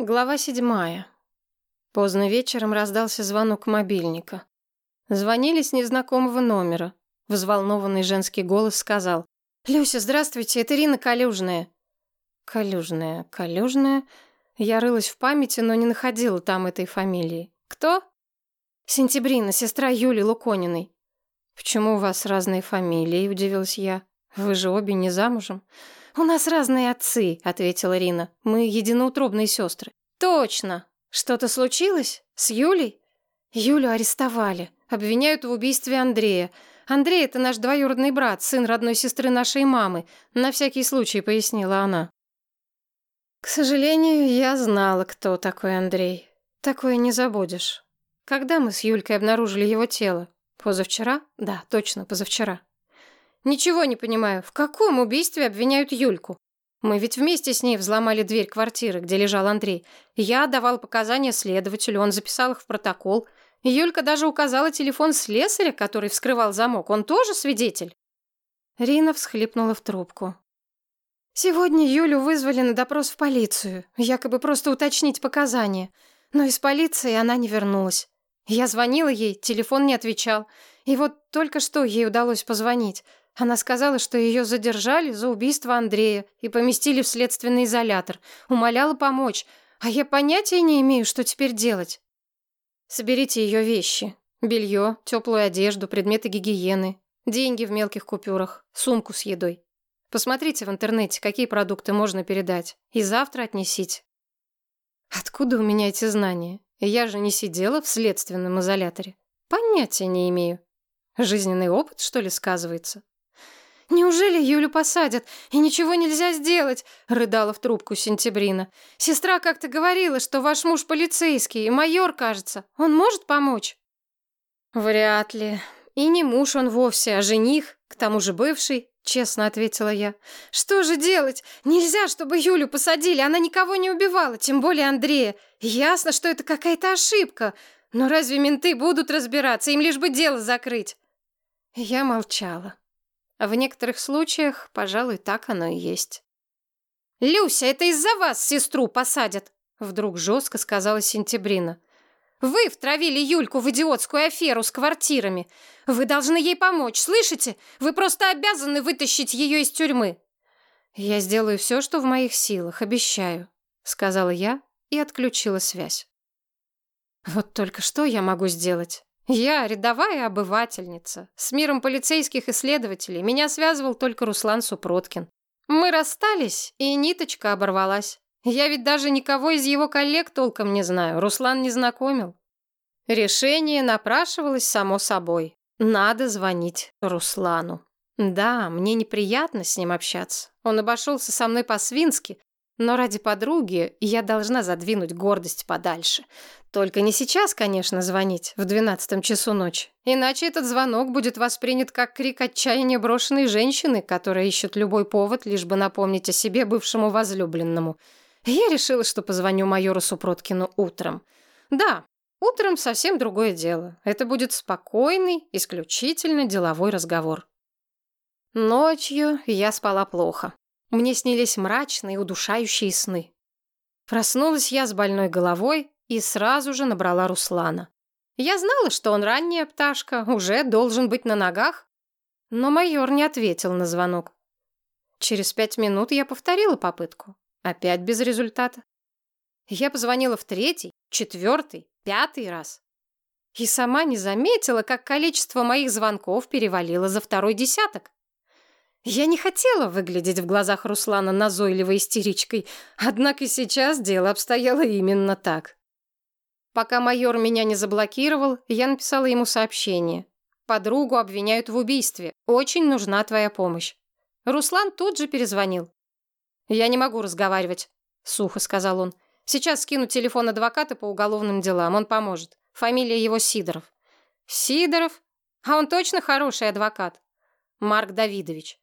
Глава седьмая. Поздно вечером раздался звонок мобильника. Звонили с незнакомого номера. Взволнованный женский голос сказал. «Люся, здравствуйте, это Ирина Калюжная». «Калюжная, Калюжная?» Я рылась в памяти, но не находила там этой фамилии. «Кто?» «Сентябрина, сестра Юли Лукониной». «Почему у вас разные фамилии?» – удивилась я. «Вы же обе не замужем?» «У нас разные отцы», — ответила Рина. «Мы единоутробные сестры». «Точно! Что-то случилось? С Юлей?» «Юлю арестовали. Обвиняют в убийстве Андрея. Андрей — это наш двоюродный брат, сын родной сестры нашей мамы. На всякий случай», — пояснила она. К сожалению, я знала, кто такой Андрей. Такое не забудешь. Когда мы с Юлькой обнаружили его тело? Позавчера? Да, точно, позавчера. Ничего не понимаю, в каком убийстве обвиняют Юльку? Мы ведь вместе с ней взломали дверь квартиры, где лежал Андрей. Я давал показания следователю, он записал их в протокол. Юлька даже указала телефон слесаря, который вскрывал замок. Он тоже свидетель. Рина всхлипнула в трубку. Сегодня Юлю вызвали на допрос в полицию, якобы просто уточнить показания. Но из полиции она не вернулась. Я звонила ей, телефон не отвечал. И вот только что ей удалось позвонить. Она сказала, что ее задержали за убийство Андрея и поместили в следственный изолятор. Умоляла помочь, а я понятия не имею, что теперь делать. Соберите ее вещи. Белье, теплую одежду, предметы гигиены, деньги в мелких купюрах, сумку с едой. Посмотрите в интернете, какие продукты можно передать, и завтра отнесите. Откуда у меня эти знания? Я же не сидела в следственном изоляторе. Понятия не имею. Жизненный опыт, что ли, сказывается? «Неужели Юлю посадят, и ничего нельзя сделать?» — рыдала в трубку Сентябрина. «Сестра как-то говорила, что ваш муж полицейский, и майор, кажется. Он может помочь?» «Вряд ли. И не муж он вовсе, а жених, к тому же бывший», — честно ответила я. «Что же делать? Нельзя, чтобы Юлю посадили, она никого не убивала, тем более Андрея. Ясно, что это какая-то ошибка. Но разве менты будут разбираться, им лишь бы дело закрыть?» Я молчала. В некоторых случаях, пожалуй, так оно и есть. «Люся, это из-за вас сестру посадят!» Вдруг жестко сказала Сентябрина. «Вы втравили Юльку в идиотскую аферу с квартирами. Вы должны ей помочь, слышите? Вы просто обязаны вытащить ее из тюрьмы!» «Я сделаю все, что в моих силах, обещаю», — сказала я и отключила связь. «Вот только что я могу сделать?» Я рядовая обывательница. С миром полицейских исследователей меня связывал только Руслан Супроткин. Мы расстались, и ниточка оборвалась. Я ведь даже никого из его коллег толком не знаю, Руслан не знакомил. Решение напрашивалось само собой. Надо звонить Руслану. Да, мне неприятно с ним общаться. Он обошелся со мной по-свински, но ради подруги я должна задвинуть гордость подальше. Только не сейчас, конечно, звонить, в двенадцатом часу ночи. Иначе этот звонок будет воспринят как крик отчаяния брошенной женщины, которая ищет любой повод, лишь бы напомнить о себе бывшему возлюбленному. Я решила, что позвоню майору Супроткину утром. Да, утром совсем другое дело. Это будет спокойный, исключительно деловой разговор. Ночью я спала плохо. Мне снились мрачные, удушающие сны. Проснулась я с больной головой, и сразу же набрала Руслана. Я знала, что он ранняя пташка, уже должен быть на ногах, но майор не ответил на звонок. Через пять минут я повторила попытку. Опять без результата. Я позвонила в третий, четвертый, пятый раз. И сама не заметила, как количество моих звонков перевалило за второй десяток. Я не хотела выглядеть в глазах Руслана назойливой истеричкой, однако сейчас дело обстояло именно так. Пока майор меня не заблокировал, я написала ему сообщение. Подругу обвиняют в убийстве. Очень нужна твоя помощь. Руслан тут же перезвонил. «Я не могу разговаривать», — сухо сказал он. «Сейчас скину телефон адвоката по уголовным делам, он поможет. Фамилия его Сидоров». «Сидоров? А он точно хороший адвокат?» «Марк Давидович».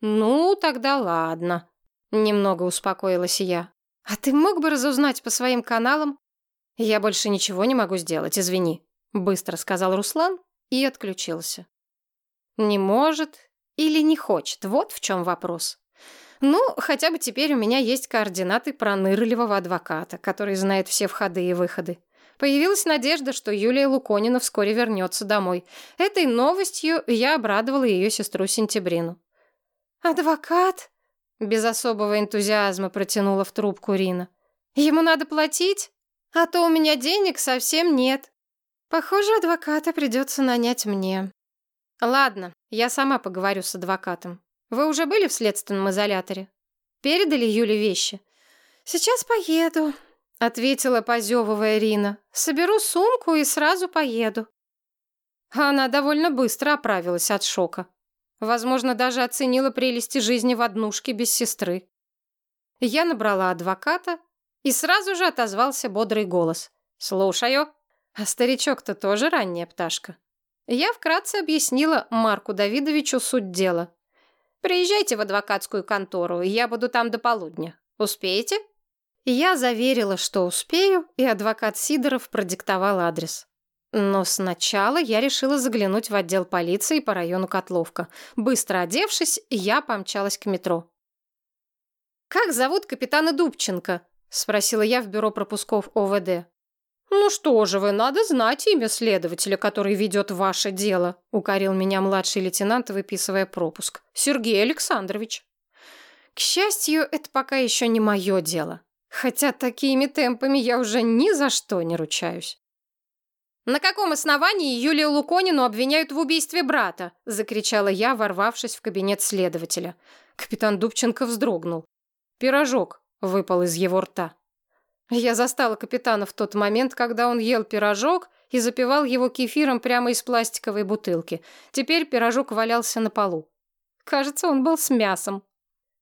«Ну, тогда ладно», — немного успокоилась я. «А ты мог бы разузнать по своим каналам, «Я больше ничего не могу сделать, извини», — быстро сказал Руслан и отключился. «Не может или не хочет, вот в чем вопрос. Ну, хотя бы теперь у меня есть координаты пронырливого адвоката, который знает все входы и выходы. Появилась надежда, что Юлия Луконина вскоре вернется домой. Этой новостью я обрадовала ее сестру Сентябрину. «Адвокат?» — без особого энтузиазма протянула в трубку Рина. «Ему надо платить? А то у меня денег совсем нет. Похоже, адвоката придется нанять мне». «Ладно, я сама поговорю с адвокатом. Вы уже были в следственном изоляторе? Передали Юле вещи?» «Сейчас поеду», — ответила, позевывая Рина. «Соберу сумку и сразу поеду». Она довольно быстро оправилась от шока. Возможно, даже оценила прелести жизни в однушке без сестры. Я набрала адвоката, и сразу же отозвался бодрый голос. «Слушаю». А старичок-то тоже ранняя пташка. Я вкратце объяснила Марку Давидовичу суть дела. «Приезжайте в адвокатскую контору, я буду там до полудня. Успеете?» Я заверила, что успею, и адвокат Сидоров продиктовал адрес. Но сначала я решила заглянуть в отдел полиции по району Котловка. Быстро одевшись, я помчалась к метро. «Как зовут капитана Дубченко?» — спросила я в бюро пропусков ОВД. «Ну что же вы, надо знать имя следователя, который ведет ваше дело», — укорил меня младший лейтенант, выписывая пропуск. «Сергей Александрович». К счастью, это пока еще не мое дело. Хотя такими темпами я уже ни за что не ручаюсь. «На каком основании Юлию Луконину обвиняют в убийстве брата?» — закричала я, ворвавшись в кабинет следователя. Капитан Дубченко вздрогнул. «Пирожок», — выпал из его рта. Я застала капитана в тот момент, когда он ел пирожок и запивал его кефиром прямо из пластиковой бутылки. Теперь пирожок валялся на полу. Кажется, он был с мясом.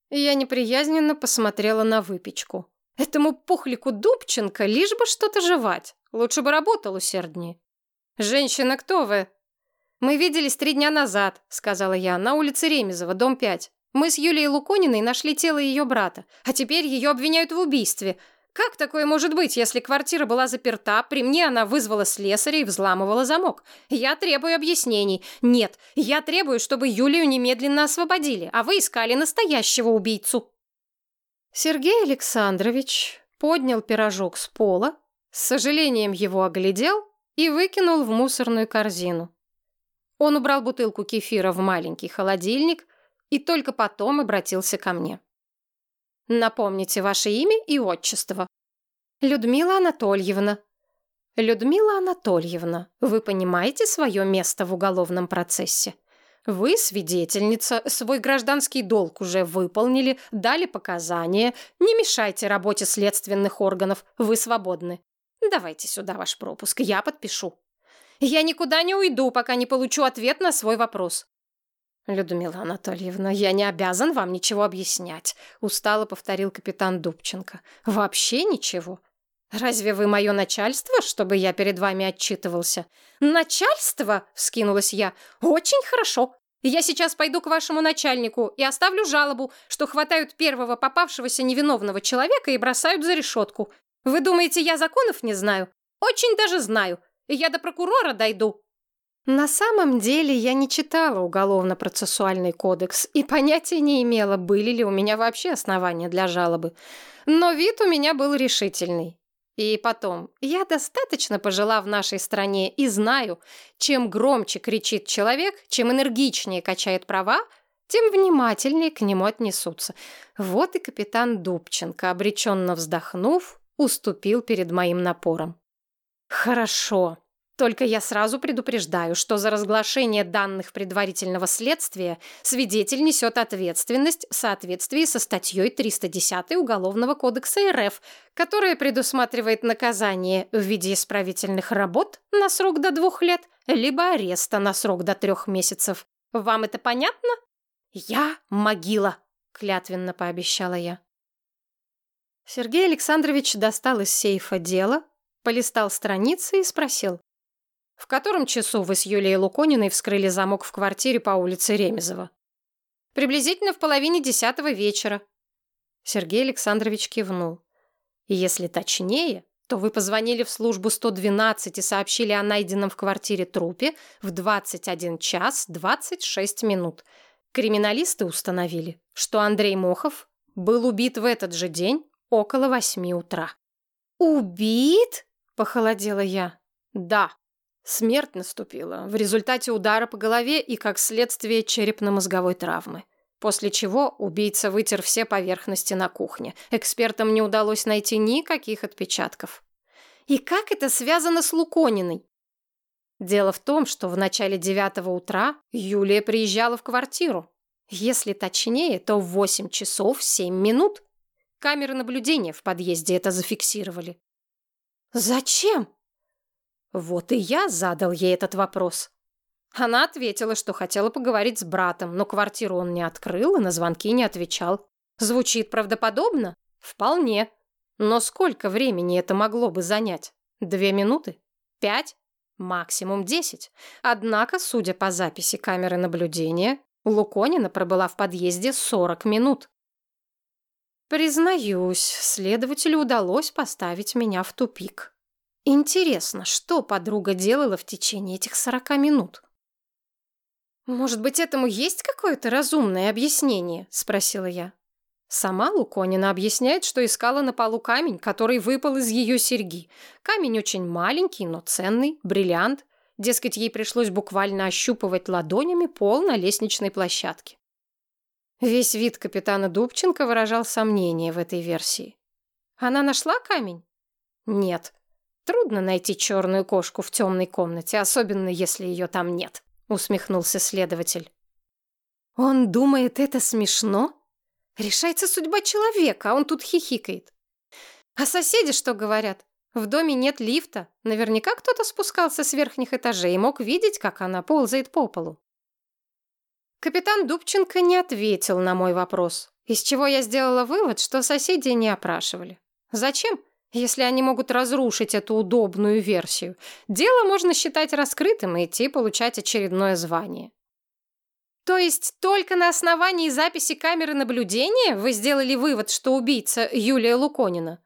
Я неприязненно посмотрела на выпечку. Этому пухлику Дубченко лишь бы что-то жевать. Лучше бы работал усерднее. «Женщина, кто вы?» «Мы виделись три дня назад», — сказала я, — «на улице Ремезова, дом 5. Мы с Юлией Лукониной нашли тело ее брата, а теперь ее обвиняют в убийстве. Как такое может быть, если квартира была заперта, при мне она вызвала слесаря и взламывала замок? Я требую объяснений. Нет, я требую, чтобы Юлию немедленно освободили, а вы искали настоящего убийцу». Сергей Александрович поднял пирожок с пола, с сожалением его оглядел и выкинул в мусорную корзину. Он убрал бутылку кефира в маленький холодильник и только потом обратился ко мне. «Напомните ваше имя и отчество». «Людмила Анатольевна». «Людмила Анатольевна, вы понимаете свое место в уголовном процессе?» Вы, свидетельница, свой гражданский долг уже выполнили, дали показания. Не мешайте работе следственных органов, вы свободны. Давайте сюда ваш пропуск, я подпишу. Я никуда не уйду, пока не получу ответ на свой вопрос. Людмила Анатольевна, я не обязан вам ничего объяснять, устало повторил капитан Дубченко. Вообще ничего. Разве вы мое начальство, чтобы я перед вами отчитывался? Начальство? вскинулась я. Очень хорошо. Я сейчас пойду к вашему начальнику и оставлю жалобу, что хватают первого попавшегося невиновного человека и бросают за решетку. Вы думаете, я законов не знаю? Очень даже знаю. Я до прокурора дойду. На самом деле я не читала уголовно-процессуальный кодекс и понятия не имела, были ли у меня вообще основания для жалобы. Но вид у меня был решительный. И потом, я достаточно пожила в нашей стране и знаю, чем громче кричит человек, чем энергичнее качает права, тем внимательнее к нему отнесутся. Вот и капитан Дубченко, обреченно вздохнув, уступил перед моим напором. «Хорошо», только я сразу предупреждаю, что за разглашение данных предварительного следствия свидетель несет ответственность в соответствии со статьей 310 Уголовного кодекса РФ, которая предусматривает наказание в виде исправительных работ на срок до двух лет, либо ареста на срок до трех месяцев. Вам это понятно? Я могила, клятвенно пообещала я. Сергей Александрович достал из сейфа дело, полистал страницы и спросил. В котором часу вы с Юлией Лукониной вскрыли замок в квартире по улице Ремезова? Приблизительно в половине десятого вечера. Сергей Александрович кивнул. Если точнее, то вы позвонили в службу 112 и сообщили о найденном в квартире трупе в 21 час 26 минут. Криминалисты установили, что Андрей Мохов был убит в этот же день около восьми утра. «Убит?» — похолодела я. «Да, смерть наступила в результате удара по голове и, как следствие, черепно-мозговой травмы. После чего убийца вытер все поверхности на кухне. Экспертам не удалось найти никаких отпечатков. И как это связано с Лукониной? Дело в том, что в начале девятого утра Юлия приезжала в квартиру. Если точнее, то в восемь часов семь минут. Камеры наблюдения в подъезде это зафиксировали. «Зачем?» Вот и я задал ей этот вопрос. Она ответила, что хотела поговорить с братом, но квартиру он не открыл и на звонки не отвечал. Звучит правдоподобно? Вполне. Но сколько времени это могло бы занять? Две минуты? Пять? Максимум десять. Однако, судя по записи камеры наблюдения, Луконина пробыла в подъезде сорок минут. Признаюсь, следователю удалось поставить меня в тупик. Интересно, что подруга делала в течение этих сорока минут? «Может быть, этому есть какое-то разумное объяснение?» — спросила я. Сама Луконина объясняет, что искала на полу камень, который выпал из ее серьги. Камень очень маленький, но ценный, бриллиант. Дескать, ей пришлось буквально ощупывать ладонями пол на лестничной площадке. Весь вид капитана Дубченко выражал сомнение в этой версии. Она нашла камень? Нет. Трудно найти черную кошку в темной комнате, особенно если ее там нет усмехнулся следователь. Он думает, это смешно? Решается судьба человека, а он тут хихикает. А соседи что говорят? В доме нет лифта. Наверняка кто-то спускался с верхних этажей и мог видеть, как она ползает по полу. Капитан Дубченко не ответил на мой вопрос, из чего я сделала вывод, что соседи не опрашивали. Зачем? Если они могут разрушить эту удобную версию, дело можно считать раскрытым и идти получать очередное звание. То есть только на основании записи камеры наблюдения вы сделали вывод, что убийца Юлия Луконина?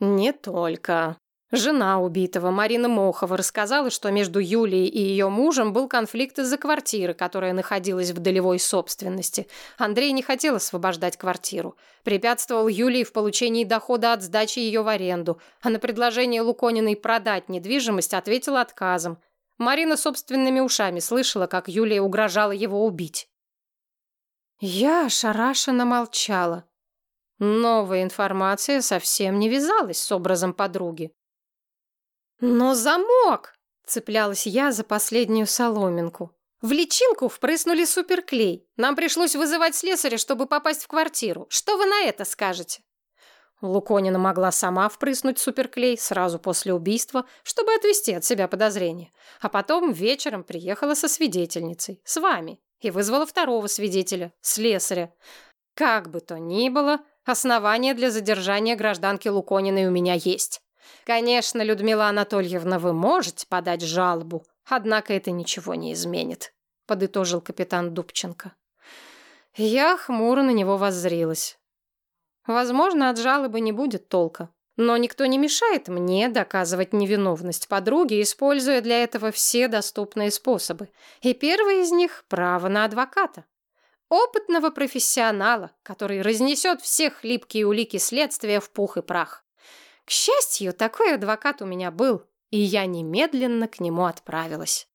Не только. Жена убитого, Марина Мохова, рассказала, что между Юлией и ее мужем был конфликт из-за квартиры, которая находилась в долевой собственности. Андрей не хотел освобождать квартиру. Препятствовал Юлии в получении дохода от сдачи ее в аренду, а на предложение Лукониной продать недвижимость ответил отказом. Марина собственными ушами слышала, как Юлия угрожала его убить. Я ошарашенно молчала. Новая информация совсем не вязалась с образом подруги. «Но замок!» — цеплялась я за последнюю соломинку. «В личинку впрыснули суперклей. Нам пришлось вызывать слесаря, чтобы попасть в квартиру. Что вы на это скажете?» Луконина могла сама впрыснуть суперклей сразу после убийства, чтобы отвести от себя подозрения. А потом вечером приехала со свидетельницей, с вами, и вызвала второго свидетеля, слесаря. Как бы то ни было, основания для задержания гражданки Лукониной у меня есть. Конечно, Людмила Анатольевна, вы можете подать жалобу, однако это ничего не изменит, подытожил капитан Дубченко. Я хмуро на него воззрилась. Возможно, от жалобы не будет толка. Но никто не мешает мне доказывать невиновность подруги, используя для этого все доступные способы. И первый из них – право на адвоката. Опытного профессионала, который разнесет все хлипкие улики следствия в пух и прах. К счастью, такой адвокат у меня был, и я немедленно к нему отправилась.